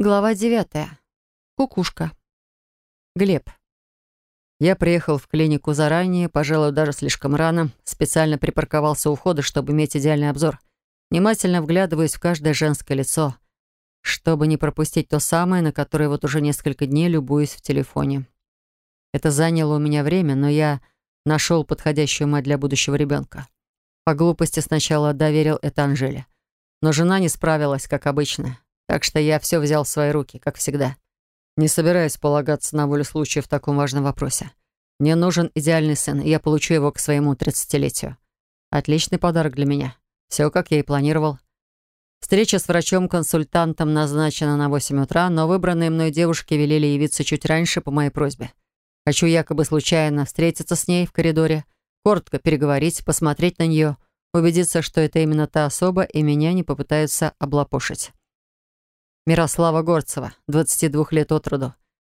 Глава девятая. Кукушка. Глеб. Я приехал в клинику заранее, пожалуй, даже слишком рано. Специально припарковался у входа, чтобы иметь идеальный обзор. Внимательно вглядываясь в каждое женское лицо, чтобы не пропустить то самое, на которое вот уже несколько дней любуюсь в телефоне. Это заняло у меня время, но я нашел подходящую мать для будущего ребенка. По глупости сначала доверил это Анжеле. Но жена не справилась, как обычно. Так что я все взял в свои руки, как всегда. Не собираюсь полагаться на волю случая в таком важном вопросе. Мне нужен идеальный сын, и я получу его к своему тридцатилетию. Отличный подарок для меня. Все, как я и планировал. Встреча с врачом-консультантом назначена на 8 утра, но выбранные мной девушки велели явиться чуть раньше по моей просьбе. Хочу якобы случайно встретиться с ней в коридоре, коротко переговорить, посмотреть на нее, убедиться, что это именно та особа, и меня не попытаются облапошить. Мирослава Горцева, 22 лет от роду,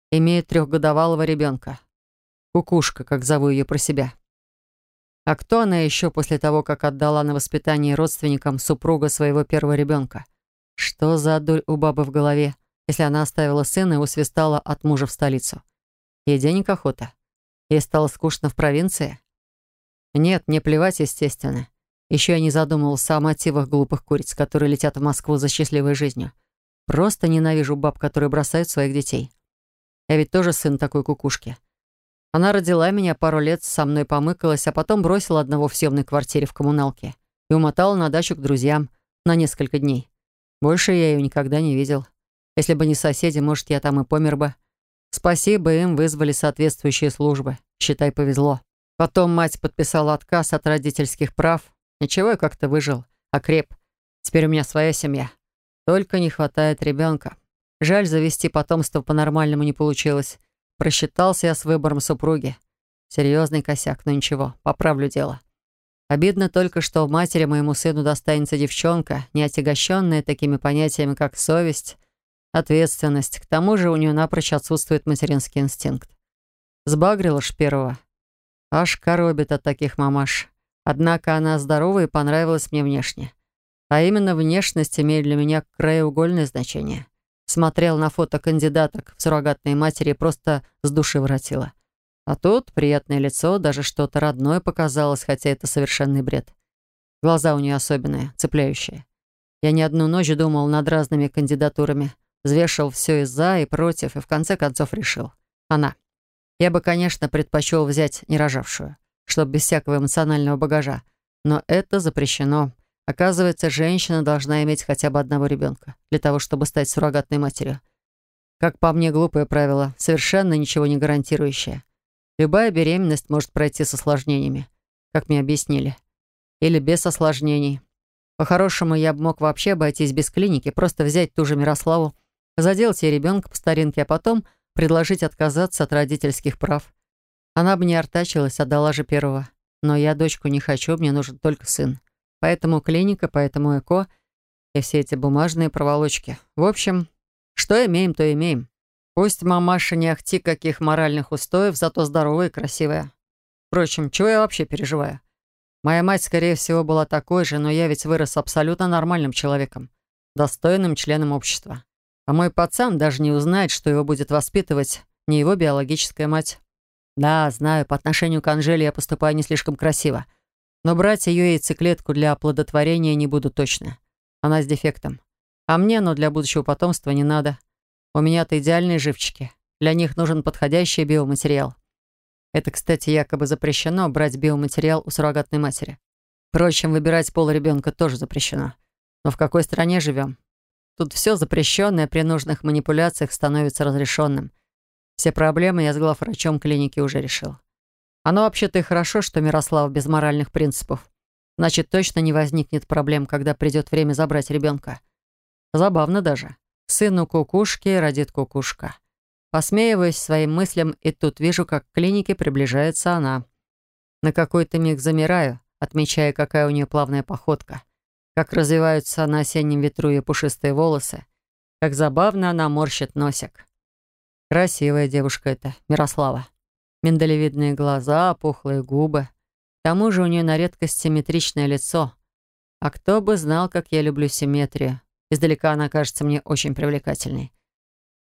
имеет трехгодовалого ребенка. Кукушка, как зову ее про себя. А кто она еще после того, как отдала на воспитание родственникам супруга своего первого ребенка? Что за дурь у бабы в голове, если она оставила сына и усвистала от мужа в столицу? Ей денег охота? Ей стало скучно в провинции? Нет, не плевать, естественно. Еще я не задумывался о мотивах глупых куриц, которые летят в Москву за счастливой жизнью. Просто ненавижу баб, которые бросают своих детей. Я ведь тоже сын такой кукушки. Она родила меня, пару лет со мной помыкалась, а потом бросила одного в съемной квартире в коммуналке и умотала на дачу к друзьям на несколько дней. Больше я ее никогда не видел. Если бы не соседи, может, я там и помер бы. Спасибо им вызвали соответствующие службы. Считай, повезло. Потом мать подписала отказ от родительских прав. Ничего, я как-то выжил, окреп. Теперь у меня своя семья. Только не хватает ребенка. Жаль, завести потомство по-нормальному не получилось. Просчитался я с выбором супруги. Серьезный косяк, но ничего, поправлю дело. Обидно только, что в матери моему сыну достанется девчонка, не отягощенная такими понятиями, как совесть, ответственность. К тому же у нее напрочь отсутствует материнский инстинкт. Сбагрила ж первого. Аж коробит от таких мамаш. Однако она здорова и понравилась мне внешне. А именно внешность имеет для меня краеугольное значение. Смотрел на фото кандидаток в суррогатные матери просто с души воротило. А тут приятное лицо, даже что-то родное показалось, хотя это совершенный бред. Глаза у нее особенные, цепляющие. Я не одну ночь думал над разными кандидатурами, взвешивал все и за, и против, и в конце концов решил. Она. Я бы, конечно, предпочел взять нерожавшую, чтобы без всякого эмоционального багажа. Но это запрещено. Оказывается, женщина должна иметь хотя бы одного ребенка для того, чтобы стать суррогатной матерью. Как по мне, глупое правило, совершенно ничего не гарантирующее. Любая беременность может пройти с осложнениями, как мне объяснили. Или без осложнений. По-хорошему, я бы мог вообще обойтись без клиники, просто взять ту же Мирославу, заделать ей ребенка по старинке, а потом предложить отказаться от родительских прав. Она бы не артачилась, отдала же первого. Но я дочку не хочу, мне нужен только сын. Поэтому клиника, поэтому ЭКО и все эти бумажные проволочки. В общем, что имеем, то имеем. Пусть мамаша не ахти каких моральных устоев, зато здоровая и красивая. Впрочем, чего я вообще переживаю? Моя мать, скорее всего, была такой же, но я ведь вырос абсолютно нормальным человеком, достойным членом общества. А мой пацан даже не узнает, что его будет воспитывать не его биологическая мать. Да, знаю, по отношению к Анжеле я поступаю не слишком красиво. Но брать ее яйцеклетку для оплодотворения не буду точно. Она с дефектом. А мне, но для будущего потомства не надо. У меня-то идеальные живчики. Для них нужен подходящий биоматериал. Это, кстати, якобы запрещено брать биоматериал у суррогатной матери. Впрочем, выбирать пол ребенка тоже запрещено. Но в какой стране живем? Тут все запрещенное при нужных манипуляциях становится разрешенным. Все проблемы я с главврачом клиники уже решил. Оно вообще-то и хорошо, что Мирослав без моральных принципов. Значит, точно не возникнет проблем, когда придет время забрать ребенка. Забавно даже. Сыну кукушки родит кукушка. Посмеиваюсь своим мыслям, и тут вижу, как к клинике приближается она. На какой-то миг замираю, отмечая, какая у нее плавная походка, как развиваются на осеннем ветру ее пушистые волосы, как забавно она морщит носик. Красивая девушка эта, Мирослава. Миндалевидные глаза, пухлые губы. К тому же у нее на редкость симметричное лицо. А кто бы знал, как я люблю симметрию. Издалека она кажется мне очень привлекательной.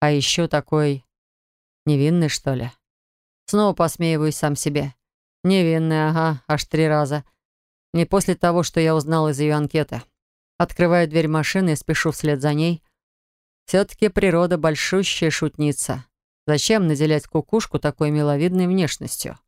А еще такой невинный, что ли. Снова посмеиваюсь сам себе. Невинный, ага, аж три раза. Не после того, что я узнал из ее анкеты. Открываю дверь машины и спешу вслед за ней. Все-таки природа большущая шутница. Зачем наделять кукушку такой миловидной внешностью?